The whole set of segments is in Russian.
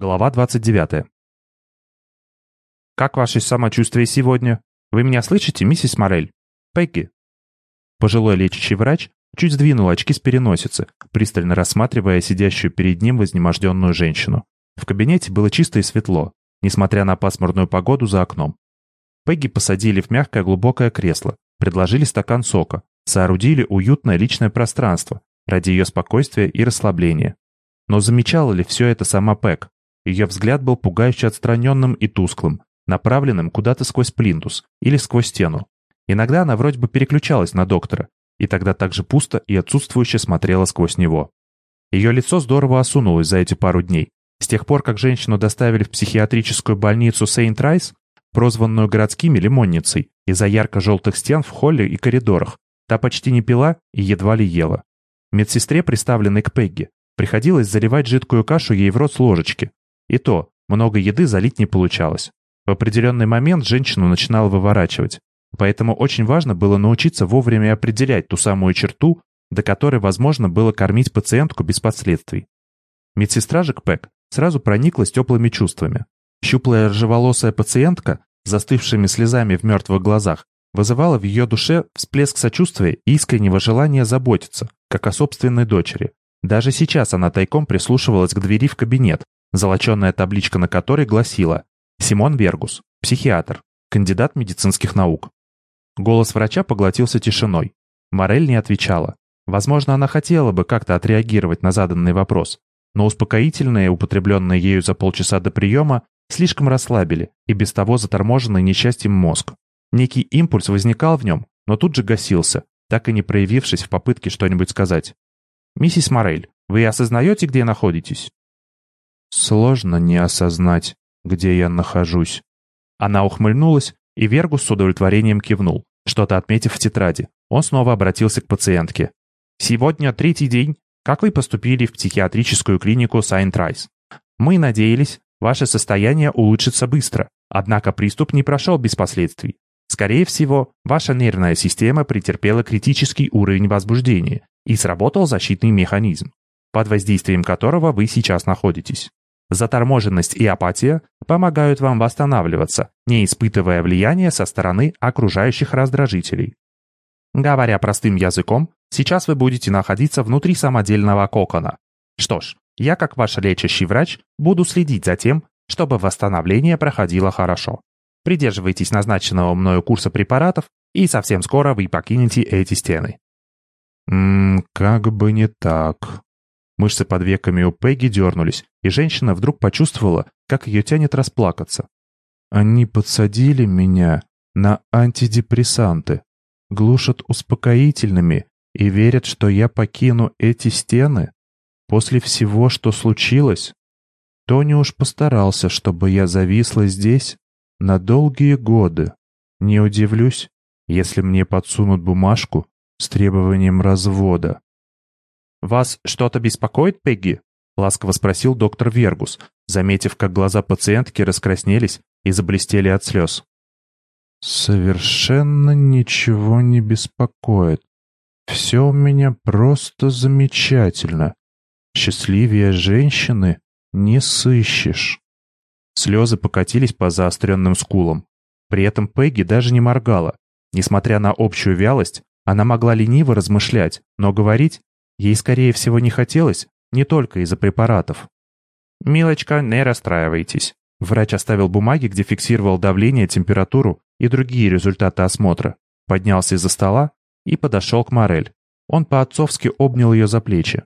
Глава 29. «Как ваше самочувствие сегодня? Вы меня слышите, миссис Морель? Пегги?» Пожилой лечащий врач чуть сдвинул очки с переносицы, пристально рассматривая сидящую перед ним вознеможденную женщину. В кабинете было чисто и светло, несмотря на пасмурную погоду за окном. Пегги посадили в мягкое глубокое кресло, предложили стакан сока, соорудили уютное личное пространство ради ее спокойствия и расслабления. Но замечала ли все это сама Пэг? Ее взгляд был пугающе отстраненным и тусклым, направленным куда-то сквозь плинтус или сквозь стену. Иногда она вроде бы переключалась на доктора, и тогда также пусто и отсутствующе смотрела сквозь него. Ее лицо здорово осунулось за эти пару дней. С тех пор, как женщину доставили в психиатрическую больницу Сейнт-Райс, прозванную городскими лимонницей, из-за ярко-желтых стен в холле и коридорах, та почти не пила и едва ли ела. Медсестре, приставленной к Пегги, приходилось заливать жидкую кашу ей в рот с ложечки, и то, много еды залить не получалось. В определенный момент женщину начинало выворачивать. Поэтому очень важно было научиться вовремя определять ту самую черту, до которой возможно было кормить пациентку без последствий. Медсестра же Пэк сразу прониклась теплыми чувствами. Щуплая ржеволосая пациентка, застывшими слезами в мертвых глазах, вызывала в ее душе всплеск сочувствия и искреннего желания заботиться, как о собственной дочери. Даже сейчас она тайком прислушивалась к двери в кабинет, золоченная табличка на которой гласила «Симон Вергус, психиатр, кандидат медицинских наук». Голос врача поглотился тишиной. Морель не отвечала. Возможно, она хотела бы как-то отреагировать на заданный вопрос, но успокоительные, употребленные ею за полчаса до приема, слишком расслабили и без того заторможенный несчастьем мозг. Некий импульс возникал в нем, но тут же гасился, так и не проявившись в попытке что-нибудь сказать. «Миссис Морель, вы осознаете, где находитесь?» Сложно не осознать, где я нахожусь. Она ухмыльнулась, и Вергус с удовлетворением кивнул, что-то отметив в тетради. Он снова обратился к пациентке. «Сегодня третий день, как вы поступили в психиатрическую клинику Сайн-Трайс. Мы надеялись, ваше состояние улучшится быстро, однако приступ не прошел без последствий. Скорее всего, ваша нервная система претерпела критический уровень возбуждения и сработал защитный механизм, под воздействием которого вы сейчас находитесь. Заторможенность и апатия помогают вам восстанавливаться, не испытывая влияния со стороны окружающих раздражителей. Говоря простым языком, сейчас вы будете находиться внутри самодельного кокона. Что ж, я, как ваш лечащий врач, буду следить за тем, чтобы восстановление проходило хорошо. Придерживайтесь назначенного мною курса препаратов, и совсем скоро вы покинете эти стены. Ммм, как бы не так. Мышцы под веками у Пегги дернулись, и женщина вдруг почувствовала, как ее тянет расплакаться. Они подсадили меня на антидепрессанты, глушат успокоительными и верят, что я покину эти стены. После всего, что случилось, Тони уж постарался, чтобы я зависла здесь на долгие годы. Не удивлюсь, если мне подсунут бумажку с требованием развода. «Вас что-то беспокоит, Пегги?» — ласково спросил доктор Вергус, заметив, как глаза пациентки раскраснелись и заблестели от слез. «Совершенно ничего не беспокоит. Все у меня просто замечательно. Счастливее женщины не сыщешь». Слезы покатились по заостренным скулам. При этом Пегги даже не моргала. Несмотря на общую вялость, она могла лениво размышлять, но говорить Ей, скорее всего, не хотелось, не только из-за препаратов. «Милочка, не расстраивайтесь». Врач оставил бумаги, где фиксировал давление, температуру и другие результаты осмотра. Поднялся из-за стола и подошел к Морель. Он по-отцовски обнял ее за плечи.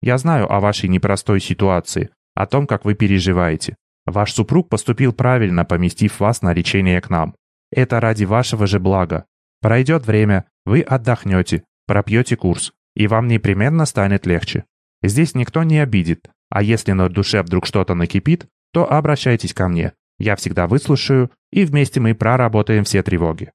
«Я знаю о вашей непростой ситуации, о том, как вы переживаете. Ваш супруг поступил правильно, поместив вас на лечение к нам. Это ради вашего же блага. Пройдет время, вы отдохнете, пропьете курс, и вам непременно станет легче. Здесь никто не обидит, а если на душе вдруг что-то накипит, то обращайтесь ко мне. Я всегда выслушаю, и вместе мы проработаем все тревоги».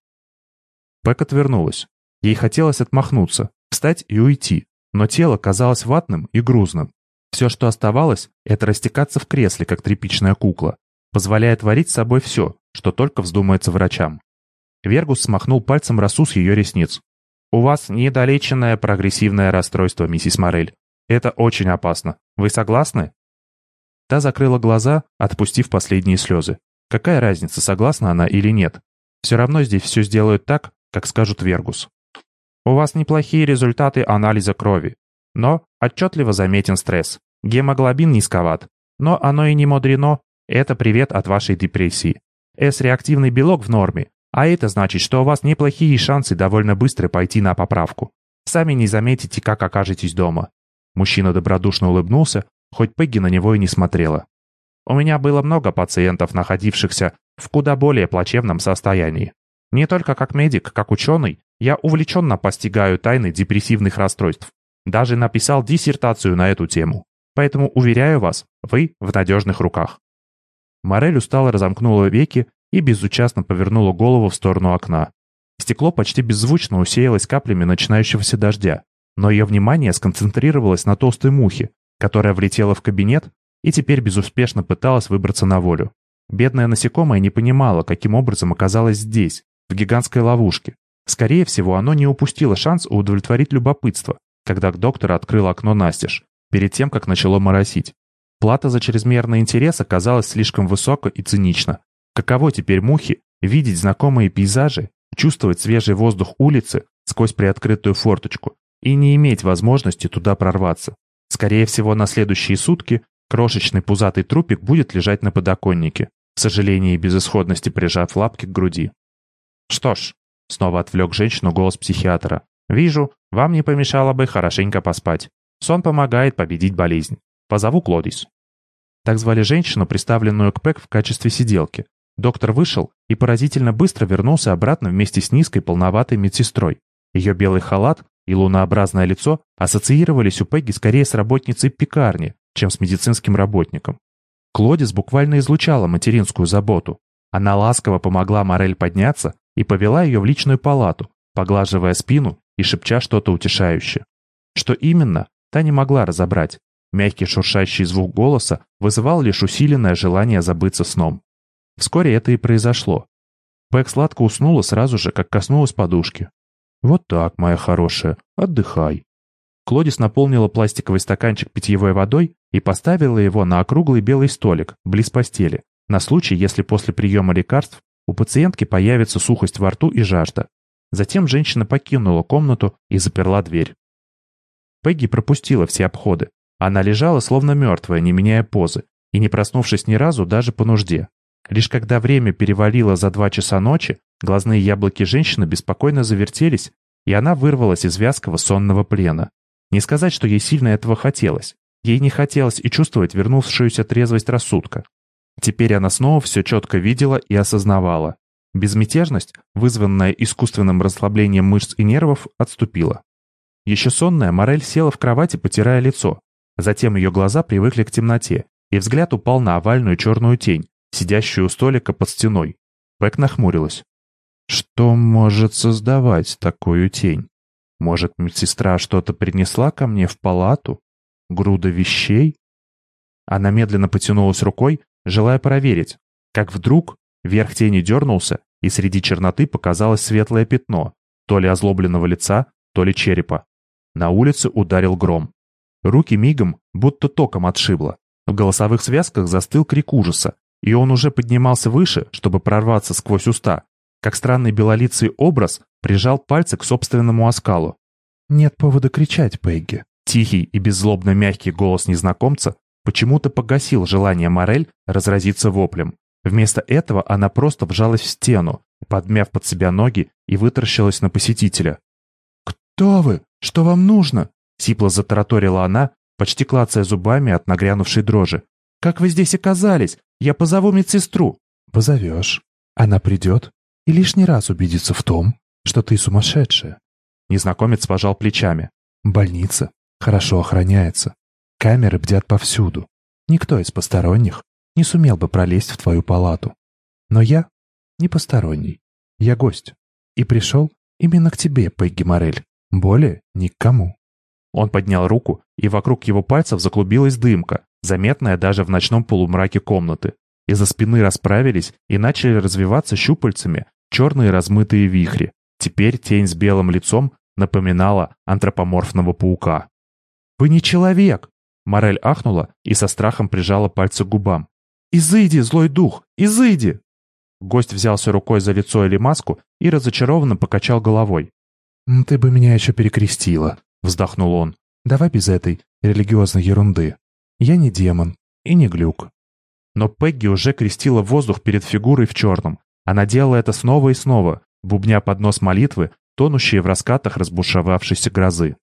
Пэк отвернулась. Ей хотелось отмахнуться, встать и уйти, но тело казалось ватным и грузным. Все, что оставалось, это растекаться в кресле, как тряпичная кукла, позволяя творить с собой все, что только вздумается врачам. Вергус смахнул пальцем росу с ее ресниц. У вас недолеченное прогрессивное расстройство, миссис Морель. Это очень опасно. Вы согласны? Та закрыла глаза, отпустив последние слезы. Какая разница, согласна она или нет? Все равно здесь все сделают так, как скажут Вергус. У вас неплохие результаты анализа крови, но отчетливо заметен стресс. Гемоглобин низковат, но оно и не мудрено. Это привет от вашей депрессии. С-реактивный белок в норме, а это значит, что у вас неплохие шансы довольно быстро пойти на поправку. Сами не заметите, как окажетесь дома. Мужчина добродушно улыбнулся, хоть Пегги на него и не смотрела. У меня было много пациентов, находившихся в куда более плачевном состоянии. Не только как медик, как ученый, я увлеченно постигаю тайны депрессивных расстройств. Даже написал диссертацию на эту тему. Поэтому, уверяю вас, вы в надежных руках. Морель устало разомкнула веки и безучастно повернула голову в сторону окна. Стекло почти беззвучно усеялось каплями начинающегося дождя, но ее внимание сконцентрировалось на толстой мухе, которая влетела в кабинет и теперь безуспешно пыталась выбраться на волю. Бедная насекомая не понимала, каким образом оказалась здесь, в гигантской ловушке. Скорее всего, оно не упустило шанс удовлетворить любопытство, когда доктор открыл окно настежь, перед тем, как начало моросить. Плата за чрезмерный интерес оказалась слишком высока и цинична. Каково теперь мухи видеть знакомые пейзажи, чувствовать свежий воздух улицы сквозь приоткрытую форточку и не иметь возможности туда прорваться? Скорее всего, на следующие сутки крошечный пузатый трупик будет лежать на подоконнике, в сожалении и безысходности прижав лапки к груди. «Что ж», — снова отвлек женщину голос психиатра, «вижу, вам не помешало бы хорошенько поспать. Сон помогает победить болезнь. Позову Клодис». Так звали женщину, представленную к Пэк в качестве сиделки. Доктор вышел и поразительно быстро вернулся обратно вместе с низкой полноватой медсестрой. Ее белый халат и лунообразное лицо ассоциировались у Пегги скорее с работницей пекарни, чем с медицинским работником. Клодис буквально излучала материнскую заботу. Она ласково помогла Морель подняться и повела ее в личную палату, поглаживая спину и шепча что-то утешающее. Что именно, та не могла разобрать. Мягкий шуршащий звук голоса вызывал лишь усиленное желание забыться сном. Вскоре это и произошло. Пэк сладко уснула сразу же, как коснулась подушки. «Вот так, моя хорошая, отдыхай». Клодис наполнила пластиковый стаканчик питьевой водой и поставила его на округлый белый столик, близ постели, на случай, если после приема лекарств у пациентки появится сухость во рту и жажда. Затем женщина покинула комнату и заперла дверь. Пегги пропустила все обходы. Она лежала словно мертвая, не меняя позы, и не проснувшись ни разу даже по нужде. Лишь когда время перевалило за два часа ночи, глазные яблоки женщины беспокойно завертелись, и она вырвалась из вязкого сонного плена. Не сказать, что ей сильно этого хотелось. Ей не хотелось и чувствовать вернувшуюся трезвость рассудка. Теперь она снова все четко видела и осознавала. Безмятежность, вызванная искусственным расслаблением мышц и нервов, отступила. Еще сонная, Морель села в кровати, потирая лицо. Затем ее глаза привыкли к темноте, и взгляд упал на овальную черную тень, сидящую у столика под стеной. Пэк нахмурилась. Что может создавать такую тень? Может, медсестра что-то принесла ко мне в палату? Груда вещей? Она медленно потянулась рукой, желая проверить, как вдруг верх тени дернулся, и среди черноты показалось светлое пятно, то ли озлобленного лица, то ли черепа. На улице ударил гром. Руки мигом, будто током отшибло. В голосовых связках застыл крик ужаса, и он уже поднимался выше, чтобы прорваться сквозь уста, как странный белолицый образ прижал пальцы к собственному оскалу. «Нет повода кричать, Пегги». Тихий и беззлобно мягкий голос незнакомца почему-то погасил желание Морель разразиться воплем. Вместо этого она просто вжалась в стену, подмяв под себя ноги и вытаращилась на посетителя. «Кто вы? Что вам нужно?» Сипло затараторила она, почти клацая зубами от нагрянувшей дрожи. «Как вы здесь оказались? Я позову медсестру». «Позовешь. Она придет и лишний раз убедится в том, что ты сумасшедшая». Незнакомец пожал плечами. «Больница хорошо охраняется. Камеры бдят повсюду. Никто из посторонних не сумел бы пролезть в твою палату. Но я не посторонний. Я гость. И пришел именно к тебе, Пегги Морель. Более ни к кому. Он поднял руку, и вокруг его пальцев заклубилась дымка, заметная даже в ночном полумраке комнаты. Из-за спины расправились и начали развиваться щупальцами черные размытые вихри. Теперь тень с белым лицом напоминала антропоморфного паука. «Вы не человек!» Морель ахнула и со страхом прижала пальцы к губам. «Изыди, злой дух! Изыди!» Гость взялся рукой за лицо или маску и разочарованно покачал головой. «Ты бы меня еще перекрестила», — вздохнул он. «Давай без этой религиозной ерунды. Я не демон и не глюк». Но Пегги уже крестила воздух перед фигурой в черном. Она делала это снова и снова, бубня под нос молитвы, тонущие в раскатах разбушевавшейся грозы.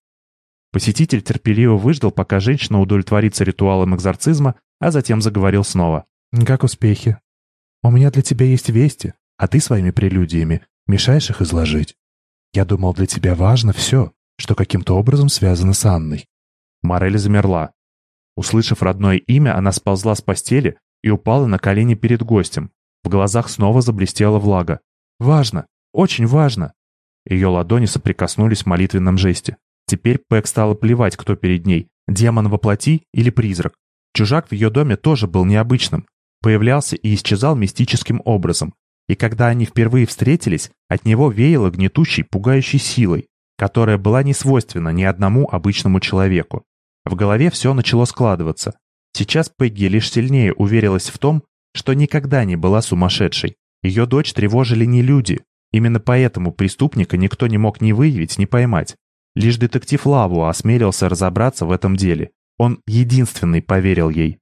Посетитель терпеливо выждал, пока женщина удовлетворится ритуалом экзорцизма, а затем заговорил снова. «Как успехи? У меня для тебя есть вести, а ты своими прелюдиями мешаешь их изложить. Я думал, для тебя важно все, что каким-то образом связано с Анной». Морель замерла. Услышав родное имя, она сползла с постели и упала на колени перед гостем. В глазах снова заблестела влага. «Важно! Очень важно!» Ее ладони соприкоснулись в молитвенном жесте. Теперь Пэк стало плевать, кто перед ней, демон во плоти или призрак. Чужак в ее доме тоже был необычным. Появлялся и исчезал мистическим образом. И когда они впервые встретились, от него веяло гнетущей, пугающей силой, которая была не свойственна ни одному обычному человеку. В голове все начало складываться. Сейчас Пегги лишь сильнее уверилась в том, что никогда не была сумасшедшей. Ее дочь тревожили не люди. Именно поэтому преступника никто не мог ни выявить, ни поймать. Лишь детектив Лаву осмелился разобраться в этом деле. Он единственный поверил ей.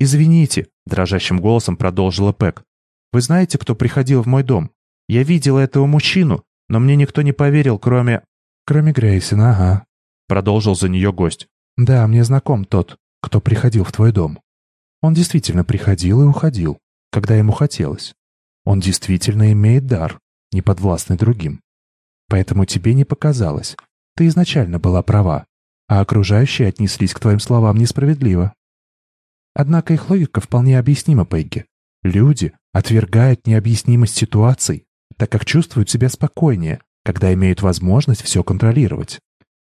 «Извините», — дрожащим голосом продолжила Пэк. «Вы знаете, кто приходил в мой дом? Я видела этого мужчину, но мне никто не поверил, кроме...» «Кроме Грейсона, ага», — продолжил за нее гость. «Да, мне знаком тот, кто приходил в твой дом. Он действительно приходил и уходил, когда ему хотелось. Он действительно имеет дар, не подвластный другим. Поэтому тебе не показалось. Ты изначально была права, а окружающие отнеслись к твоим словам несправедливо. Однако их логика вполне объяснима, Пегги. Люди отвергают необъяснимость ситуаций, так как чувствуют себя спокойнее, когда имеют возможность все контролировать.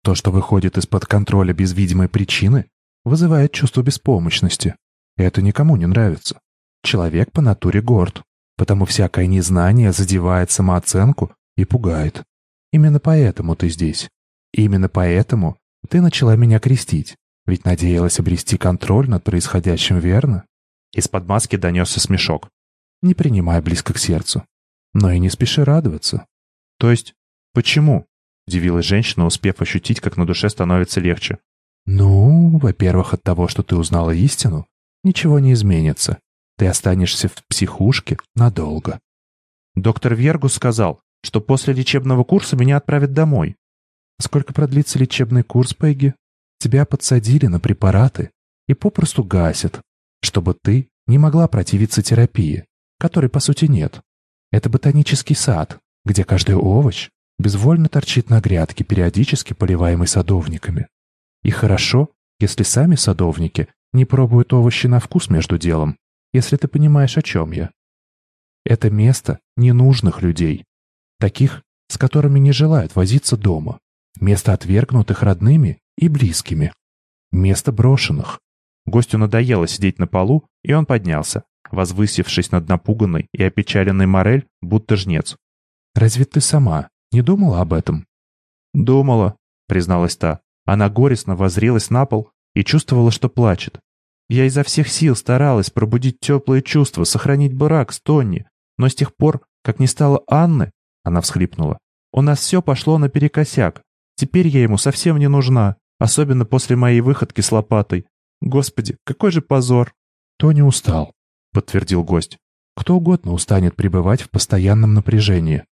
То, что выходит из-под контроля без видимой причины, вызывает чувство беспомощности. И это никому не нравится. Человек по натуре горд, потому всякое незнание задевает самооценку и пугает. Именно поэтому ты здесь. Именно поэтому ты начала меня крестить. Ведь надеялась обрести контроль над происходящим, верно? Из-под маски донесся смешок. Не принимай близко к сердцу. Но и не спеши радоваться. То есть, почему? Удивилась женщина, успев ощутить, как на душе становится легче. Ну, во-первых, от того, что ты узнала истину, ничего не изменится. Ты останешься в психушке надолго. Доктор Вергус сказал, что после лечебного курса меня отправят домой. Сколько продлится лечебный курс, Пегги? Тебя подсадили на препараты и попросту гасят, чтобы ты не могла противиться терапии, которой по сути нет. Это ботанический сад, где каждый овощ безвольно торчит на грядке, периодически поливаемой садовниками. И хорошо, если сами садовники не пробуют овощи на вкус между делом, если ты понимаешь, о чем я. Это место ненужных людей, Таких, с которыми не желают возиться дома. Место отвергнутых родными и близкими. Место брошенных. Гостю надоело сидеть на полу, и он поднялся, возвысившись над напуганной и опечаленной Морель, будто жнец. «Разве ты сама не думала об этом?» «Думала», — призналась та. Она горестно возрилась на пол и чувствовала, что плачет. «Я изо всех сил старалась пробудить теплые чувства, сохранить брак с Тонни, но с тех пор, как не стало Анны, она всхлипнула. «У нас все пошло наперекосяк. Теперь я ему совсем не нужна, особенно после моей выходки с лопатой. Господи, какой же позор!» «Тони устал», — подтвердил гость. «Кто угодно устанет пребывать в постоянном напряжении.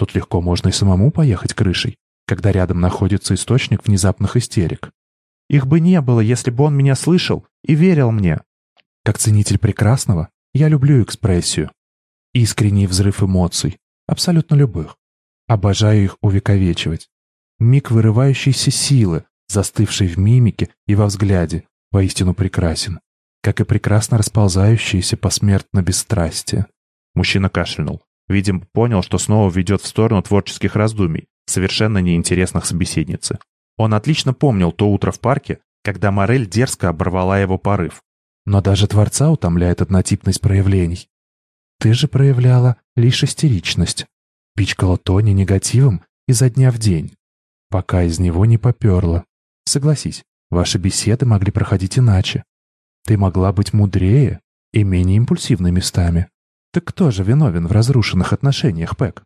Тут легко можно и самому поехать крышей, когда рядом находится источник внезапных истерик. Их бы не было, если бы он меня слышал и верил мне. Как ценитель прекрасного, я люблю экспрессию. Искренний взрыв эмоций, абсолютно любых. Обожаю их увековечивать. Миг вырывающейся силы, застывшей в мимике и во взгляде, воистину прекрасен, как и прекрасно расползающееся посмертно бесстрастие. Мужчина кашлянул. Видимо, понял, что снова ведет в сторону творческих раздумий, совершенно неинтересных собеседницы. Он отлично помнил то утро в парке, когда Морель дерзко оборвала его порыв. Но даже Творца утомляет однотипность проявлений. Ты же проявляла лишь истеричность. Пичкала Тони негативом изо дня в день, пока из него не поперло. Согласись, Ваши беседы могли проходить иначе. Ты могла быть мудрее и менее импульсивной местами. Так кто же виновен в разрушенных отношениях, Пэк?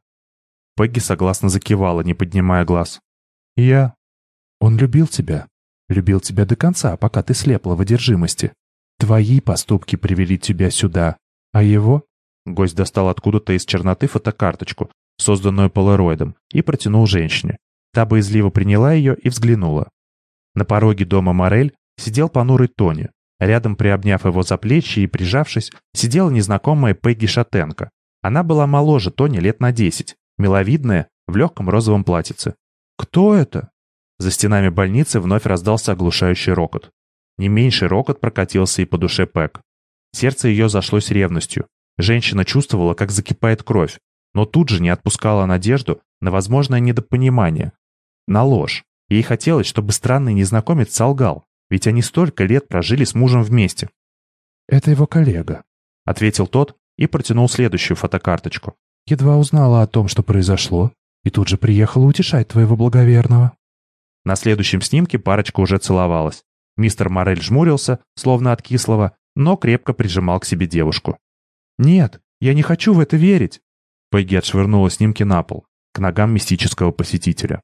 Пегги согласно закивала, не поднимая глаз. Я. Он любил тебя. Любил тебя до конца, пока ты слепла в одержимости. Твои поступки привели тебя сюда, а его...» Гость достал откуда-то из черноты фотокарточку, созданную полароидом, и протянул женщине. Та боязливо приняла ее и взглянула. На пороге дома Морель сидел понурый Тони. Рядом, приобняв его за плечи и прижавшись, сидела незнакомая Пегги Шатенко. Она была моложе Тони лет на десять, миловидная, в легком розовом платьице. «Кто это?» За стенами больницы вновь раздался оглушающий рокот. Не меньший рокот прокатился и по душе Пэк. Сердце ее зашлось ревностью. Женщина чувствовала, как закипает кровь, но тут же не отпускала надежду на возможное недопонимание. На ложь. Ей хотелось, чтобы странный незнакомец солгал, ведь они столько лет прожили с мужем вместе. «Это его коллега», — ответил тот и протянул следующую фотокарточку. «Едва узнала о том, что произошло, и тут же приехала утешать твоего благоверного». На следующем снимке парочка уже целовалась. Мистер Морель жмурился, словно от кислого, но крепко прижимал к себе девушку. «Нет, я не хочу в это верить!» Пегги отшвырнула снимки на пол, к ногам мистического посетителя.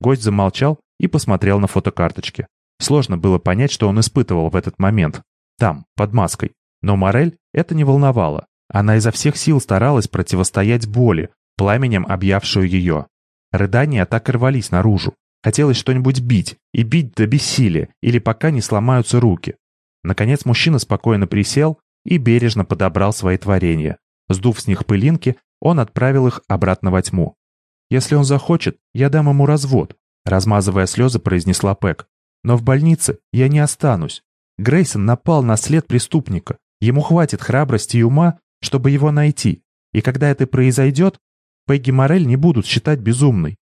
Гость замолчал и посмотрел на фотокарточки. Сложно было понять, что он испытывал в этот момент. Там, под маской. Но Морель это не волновало. Она изо всех сил старалась противостоять боли, пламенем объявшую ее. Рыдания так и рвались наружу. Хотелось что-нибудь бить, и бить до бессилия, или пока не сломаются руки. Наконец мужчина спокойно присел и бережно подобрал свои творения. Сдув с них пылинки, он отправил их обратно во тьму. «Если он захочет, я дам ему развод», размазывая слезы, произнесла Пэк. «Но в больнице я не останусь. Грейсон напал на след преступника. Ему хватит храбрости и ума, чтобы его найти. И когда это произойдет, Пегги Морель не будут считать безумной.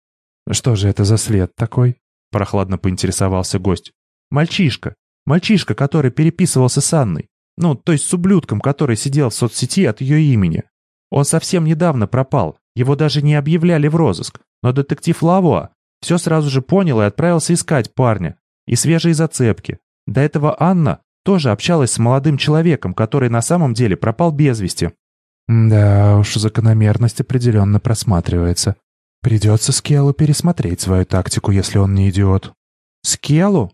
«Что же это за след такой?» — прохладно поинтересовался гость. «Мальчишка. Мальчишка, который переписывался с Анной. Ну, то есть с ублюдком, который сидел в соцсети от ее имени. Он совсем недавно пропал, его даже не объявляли в розыск. Но детектив Лавуа все сразу же понял и отправился искать парня. И свежие зацепки. До этого Анна тоже общалась с молодым человеком, который на самом деле пропал без вести. «Да уж, закономерность определенно просматривается», Придется Скеллу пересмотреть свою тактику, если он не идиот. Скеллу?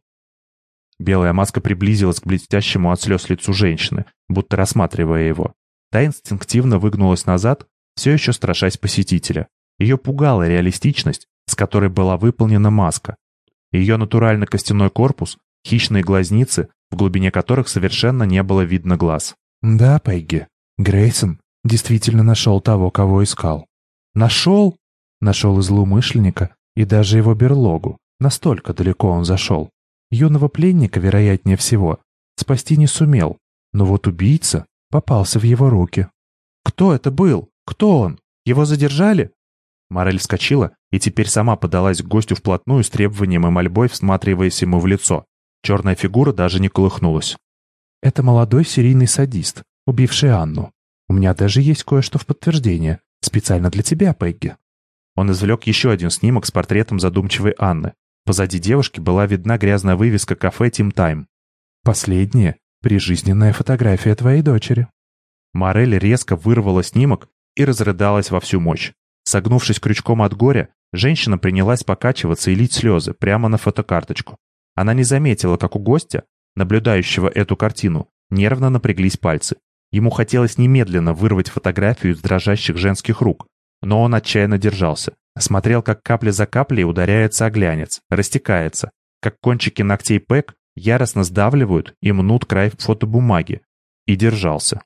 Белая маска приблизилась к блестящему от слез лицу женщины, будто рассматривая его. Та инстинктивно выгнулась назад, все еще страшась посетителя. Ее пугала реалистичность, с которой была выполнена маска. Ее натуральный костяной корпус, хищные глазницы, в глубине которых совершенно не было видно глаз. «Да, Пегги, Грейсон действительно нашел того, кого искал». «Нашел?» Нашел и злоумышленника, и даже его берлогу. Настолько далеко он зашел. Юного пленника, вероятнее всего, спасти не сумел. Но вот убийца попался в его руки. «Кто это был? Кто он? Его задержали?» Морель вскочила и теперь сама подалась к гостю вплотную с требованием и мольбой, всматриваясь ему в лицо. Черная фигура даже не колыхнулась. «Это молодой серийный садист, убивший Анну. У меня даже есть кое-что в подтверждение. Специально для тебя, Пегги». Он извлек еще один снимок с портретом задумчивой Анны. Позади девушки была видна грязная вывеска кафе «Тим Тайм». «Последняя, прижизненная фотография твоей дочери». Морель резко вырвала снимок и разрыдалась во всю мощь. Согнувшись крючком от горя, женщина принялась покачиваться и лить слезы прямо на фотокарточку. Она не заметила, как у гостя, наблюдающего эту картину, нервно напряглись пальцы. Ему хотелось немедленно вырвать фотографию из дрожащих женских рук, но он отчаянно держался. Смотрел, как капля за каплей ударяется о глянец, растекается, как кончики ногтей Пэк яростно сдавливают и мнут край фотобумаги. И держался.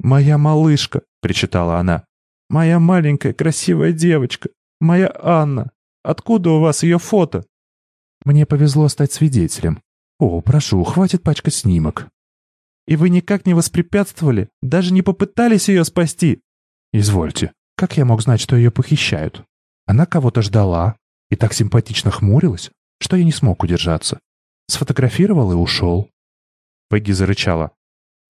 «Моя малышка!» — причитала она. «Моя маленькая красивая девочка! Моя Анна! Откуда у вас ее фото?» «Мне повезло стать свидетелем. О, прошу, хватит пачкать снимок». «И вы никак не воспрепятствовали? Даже не попытались ее спасти?» «Извольте, как я мог знать, что ее похищают? Она кого-то ждала и так симпатично хмурилась, что я не смог удержаться. Сфотографировал и ушел. Пегги зарычала.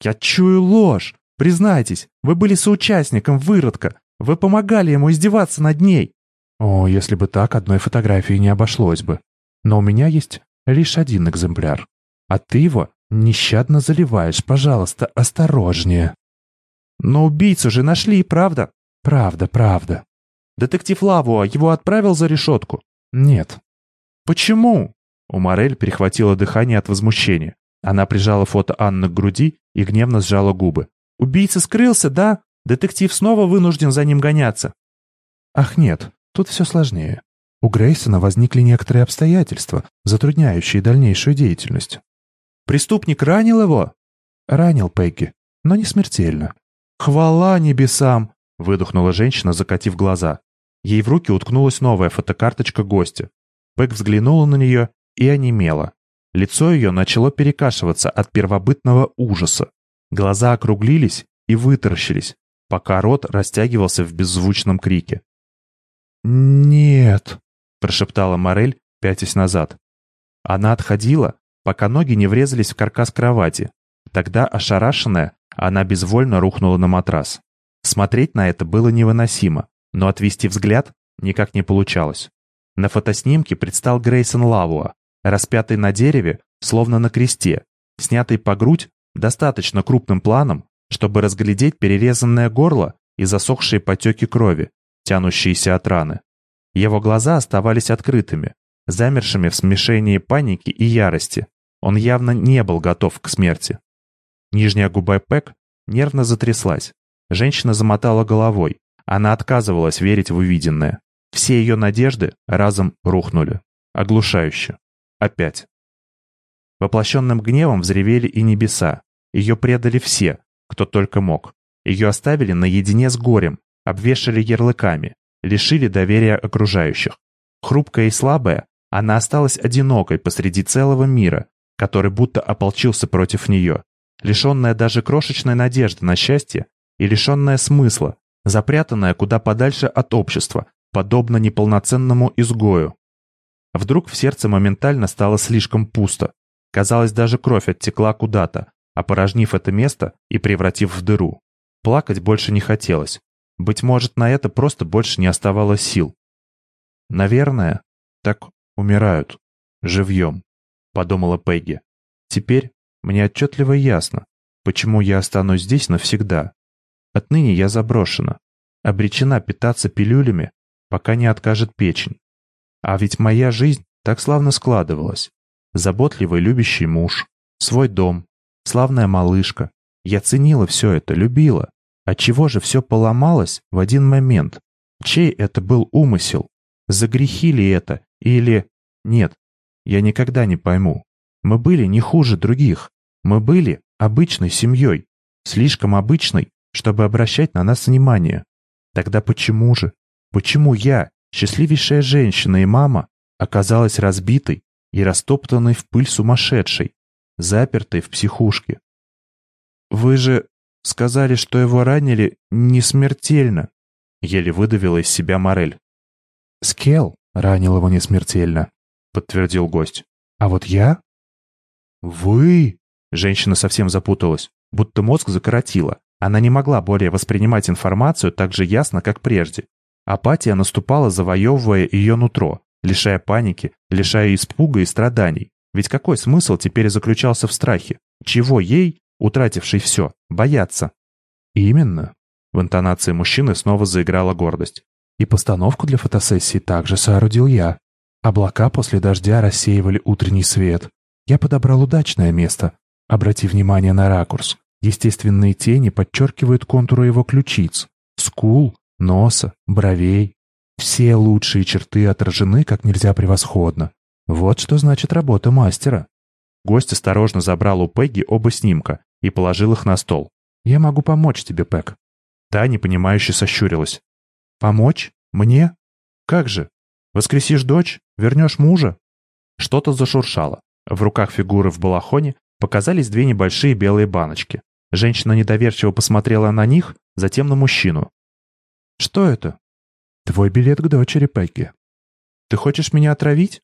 «Я чую ложь! Признайтесь, вы были соучастником выродка. Вы помогали ему издеваться над ней!» О, если бы так, одной фотографии не обошлось бы. Но у меня есть Лишь один экземпляр. А ты его нещадно заливаешь. Пожалуйста, осторожнее. Но убийцу же нашли, правда? Правда, правда. Детектив Лавуа его отправил за решетку? Нет. Почему? У Морель перехватило дыхание от возмущения. Она прижала фото Анны к груди и гневно сжала губы. «Убийца скрылся, да? Детектив снова вынужден за ним гоняться». «Ах нет, тут все сложнее. У Грейсона возникли некоторые обстоятельства, затрудняющие дальнейшую деятельность». «Преступник ранил его?» «Ранил Пегги, но не смертельно». «Хвала небесам!» — выдохнула женщина, закатив глаза. Ей в руки уткнулась новая фотокарточка гостя. Пэг взглянула на нее и онемела. Лицо ее начало перекашиваться от первобытного ужаса. Глаза округлились и вытаращились, пока рот растягивался в беззвучном крике. «Нет», — прошептала Морель, пятясь назад. Она отходила, пока ноги не врезались в каркас кровати. Тогда, ошарашенная, она безвольно рухнула на матрас. Смотреть на это было невыносимо, но отвести взгляд никак не получалось. На фотоснимке предстал Грейсон Лавуа, распятый на дереве, словно на кресте, снятый по грудь достаточно крупным планом, чтобы разглядеть перерезанное горло и засохшие потеки крови, тянущиеся от раны. Его глаза оставались открытыми, замершими в смешении паники и ярости. Он явно не был готов к смерти. Нижняя губа Пэк нервно затряслась. Женщина замотала головой. Она отказывалась верить в увиденное. Все ее надежды разом рухнули. Оглушающе. Опять. Воплощенным гневом взревели и небеса. Ее предали все, кто только мог. Ее оставили наедине с горем, обвешали ярлыками, лишили доверия окружающих. Хрупкая и слабая, она осталась одинокой посреди целого мира, который будто ополчился против нее, лишенная даже крошечной надежды на счастье и лишенная смысла, запрятанная куда подальше от общества, подобно неполноценному изгою. Вдруг в сердце моментально стало слишком пусто. Казалось, даже кровь оттекла куда-то, опорожнив это место и превратив в дыру. Плакать больше не хотелось. Быть может, на это просто больше не оставалось сил. «Наверное, так умирают. Живьем», — подумала Пегги. «Теперь мне отчетливо ясно, почему я останусь здесь навсегда. Отныне я заброшена, обречена питаться пилюлями, пока не откажет печень. А ведь моя жизнь так славно складывалась. Заботливый любящий муж, свой дом, славная малышка. Я ценила все это, любила. Отчего же все поломалось в один момент? Чей это был умысел? За грехи ли это? Или... Нет, я никогда не пойму. Мы были не хуже других. Мы были обычной семьей. Слишком обычной, чтобы обращать на нас внимание. Тогда почему же? Почему я, счастливейшая женщина и мама, оказалась разбитой и растоптанной в пыль сумасшедшей, запертой в психушке? «Вы же сказали, что его ранили не смертельно», — еле выдавила из себя Морель. «Скелл ранил его не смертельно», — подтвердил гость. «А вот я?» «Вы?» — женщина совсем запуталась, будто мозг закоротила. Она не могла более воспринимать информацию так же ясно, как прежде. Апатия наступала, завоевывая ее нутро, лишая паники, лишая испуга и страданий. Ведь какой смысл теперь заключался в страхе? Чего ей, утратившей все, бояться? Именно. В интонации мужчины снова заиграла гордость. И постановку для фотосессии также соорудил я. Облака после дождя рассеивали утренний свет. Я подобрал удачное место. Обрати внимание на ракурс. Естественные тени подчеркивают контуры его ключиц, скул, носа, бровей. Все лучшие черты отражены как нельзя превосходно. Вот что значит работа мастера. Гость осторожно забрал у Пегги оба снимка и положил их на стол. «Я могу помочь тебе, Пэг». Та непонимающе сощурилась. «Помочь? Мне? Как же? Воскресишь дочь? Вернешь мужа?» Что-то зашуршало. В руках фигуры в балахоне показались две небольшие белые баночки. Женщина недоверчиво посмотрела на них, затем на мужчину. «Что это?» «Твой билет к дочери, Пегги». «Ты хочешь меня отравить?»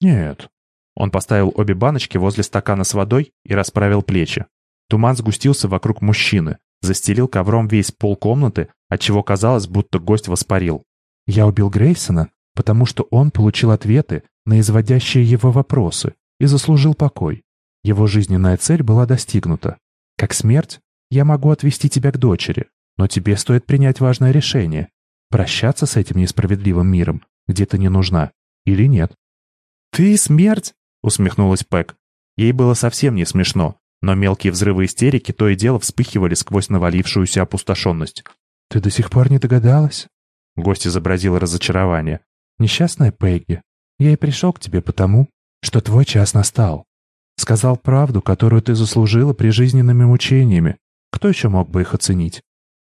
«Нет». Он поставил обе баночки возле стакана с водой и расправил плечи. Туман сгустился вокруг мужчины, застелил ковром весь пол комнаты, отчего казалось, будто гость воспарил. «Я убил Грейсона, потому что он получил ответы на изводящие его вопросы и заслужил покой. Его жизненная цель была достигнута. Как смерть, я могу отвести тебя к дочери, но тебе стоит принять важное решение. Прощаться с этим несправедливым миром, где ты не нужна, или нет. «Ты смерть?» — усмехнулась Пэк. Ей было совсем не смешно, но мелкие взрывы истерики то и дело вспыхивали сквозь навалившуюся опустошенность. «Ты до сих пор не догадалась?» Гость изобразил разочарование. «Несчастная Пегги, я и пришел к тебе потому, что твой час настал. Сказал правду, которую ты заслужила прижизненными мучениями. Кто еще мог бы их оценить?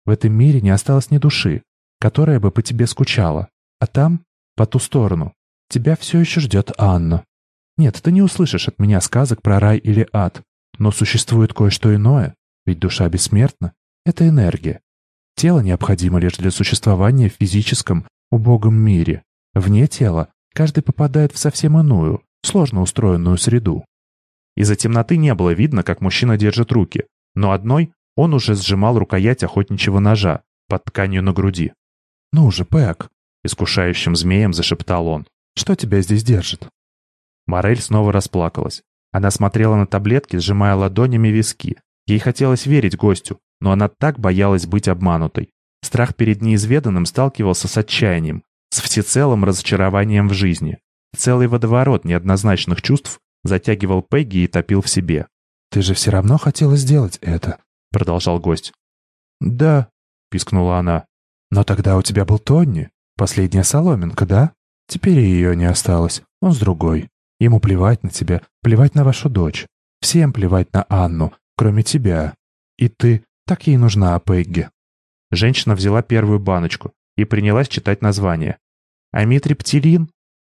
В этом мире не осталось ни души, которая бы по тебе скучала. А там, по ту сторону, тебя все еще ждет Анна. Нет, ты не услышишь от меня сказок про рай или ад, но существует кое-что иное, ведь душа бессмертна. Это энергия. Тело необходимо лишь для существования в физическом, убогом мире. Вне тела каждый попадает в совсем иную, сложно устроенную среду. Из-за темноты не было видно, как мужчина держит руки, но одной он уже сжимал рукоять охотничьего ножа под тканью на груди. «Ну же, Пэк!» — искушающим змеем зашептал он. «Что тебя здесь держит?» Морель снова расплакалась. Она смотрела на таблетки, сжимая ладонями виски. Ей хотелось верить гостю, но она так боялась быть обманутой. Страх перед неизведанным сталкивался с отчаянием, с всецелым разочарованием в жизни. Целый водоворот неоднозначных чувств затягивал Пегги и топил в себе. «Ты же все равно хотела сделать это», — продолжал гость. «Да», — пискнула она. «Но тогда у тебя был Тонни, последняя соломинка, да? Теперь ее не осталось, он с другой. Ему плевать на тебя, плевать на вашу дочь. Всем плевать на Анну, кроме тебя. И ты так ей нужна, Пегги». Женщина взяла первую баночку и принялась читать название. «Амитриптилин?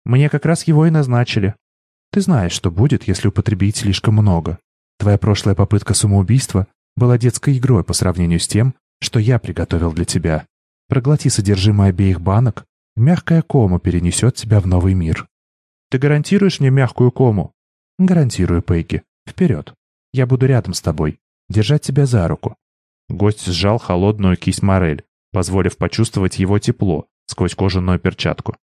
Мне как раз его и назначили». «Ты знаешь, что будет, если употребить слишком много. Твоя прошлая попытка самоубийства была детской игрой по сравнению с тем, что я приготовил для тебя. Проглоти содержимое обеих банок, мягкая кома перенесет тебя в новый мир». «Ты гарантируешь мне мягкую кому?» «Гарантирую, Пейки. Вперед. Я буду рядом с тобой. Держать тебя за руку». Гость сжал холодную кисть Морель, позволив почувствовать его тепло сквозь кожаную перчатку.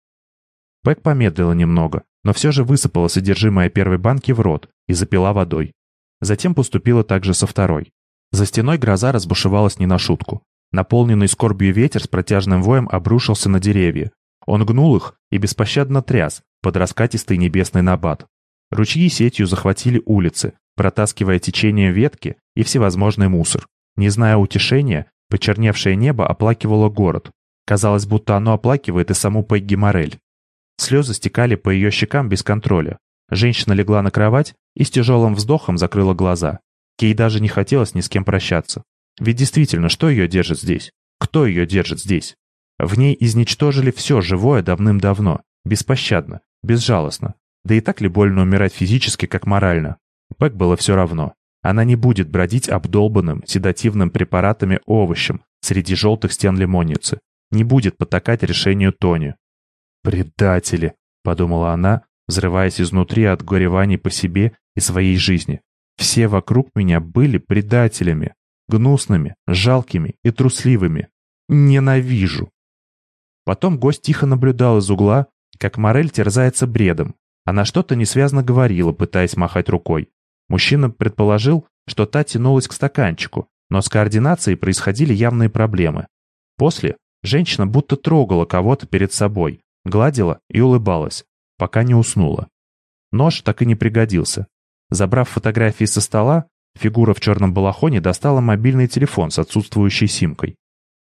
Пэк помедлила немного, но все же высыпала содержимое первой банки в рот и запила водой. Затем поступила также со второй. За стеной гроза разбушевалась не на шутку. Наполненный скорбью ветер с протяжным воем обрушился на деревья. Он гнул их и беспощадно тряс под раскатистый небесный набат. Ручьи сетью захватили улицы, протаскивая течением ветки и всевозможный мусор. Не зная утешения, почерневшее небо оплакивало город. Казалось, будто оно оплакивает и саму Пегги Морель. Слезы стекали по ее щекам без контроля. Женщина легла на кровать и с тяжелым вздохом закрыла глаза. Ей даже не хотелось ни с кем прощаться. Ведь действительно, что ее держит здесь? Кто ее держит здесь? В ней изничтожили все живое давным-давно, беспощадно, безжалостно. Да и так ли больно умирать физически, как морально? Пэк было все равно. Она не будет бродить обдолбанным, седативным препаратами овощем среди желтых стен лимонницы. Не будет потакать решению Тони. «Предатели!» — подумала она, взрываясь изнутри от гореваний по себе и своей жизни. «Все вокруг меня были предателями, гнусными, жалкими и трусливыми. Ненавижу!» Потом гость тихо наблюдал из угла, как Морель терзается бредом. Она что-то несвязно говорила, пытаясь махать рукой. Мужчина предположил, что та тянулась к стаканчику, но с координацией происходили явные проблемы. После женщина будто трогала кого-то перед собой, гладила и улыбалась, пока не уснула. Нож так и не пригодился. Забрав фотографии со стола, фигура в черном балахоне достала мобильный телефон с отсутствующей симкой.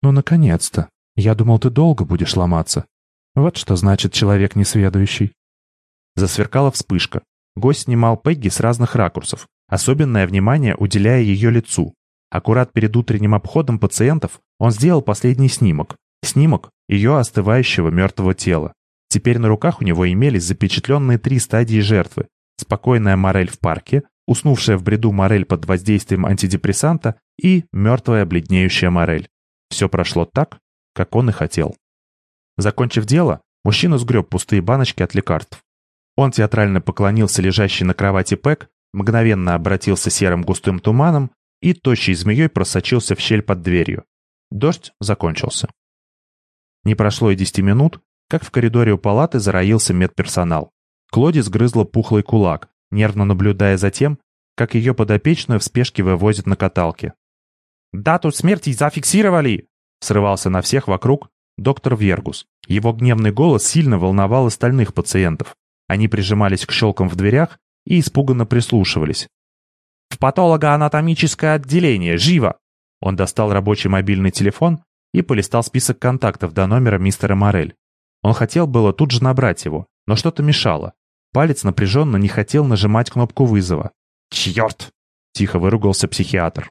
«Ну, наконец-то! Я думал, ты долго будешь ломаться. Вот что значит человек несведущий». Засверкала вспышка, Гость снимал Пегги с разных ракурсов, особенное внимание уделяя ее лицу. Аккурат перед утренним обходом пациентов он сделал последний снимок. Снимок ее остывающего мертвого тела. Теперь на руках у него имелись запечатленные три стадии жертвы. Спокойная Морель в парке, уснувшая в бреду Морель под воздействием антидепрессанта и мертвая бледнеющая Морель. Все прошло так, как он и хотел. Закончив дело, мужчина сгреб пустые баночки от лекарств. Он театрально поклонился лежащей на кровати Пэк, мгновенно обратился серым густым туманом и тощей змеей просочился в щель под дверью. Дождь закончился. Не прошло и десяти минут, как в коридоре у палаты зароился медперсонал. Клоди сгрызла пухлый кулак, нервно наблюдая за тем, как ее подопечную в спешке вывозят на каталке. «Дату смерти зафиксировали!» Срывался на всех вокруг доктор Вергус. Его гневный голос сильно волновал остальных пациентов. Они прижимались к щелкам в дверях и испуганно прислушивались. «В патологоанатомическое отделение! Живо!» Он достал рабочий мобильный телефон и полистал список контактов до номера мистера Морель. Он хотел было тут же набрать его, но что-то мешало. Палец напряженно не хотел нажимать кнопку вызова. «Черт!» — тихо выругался психиатр.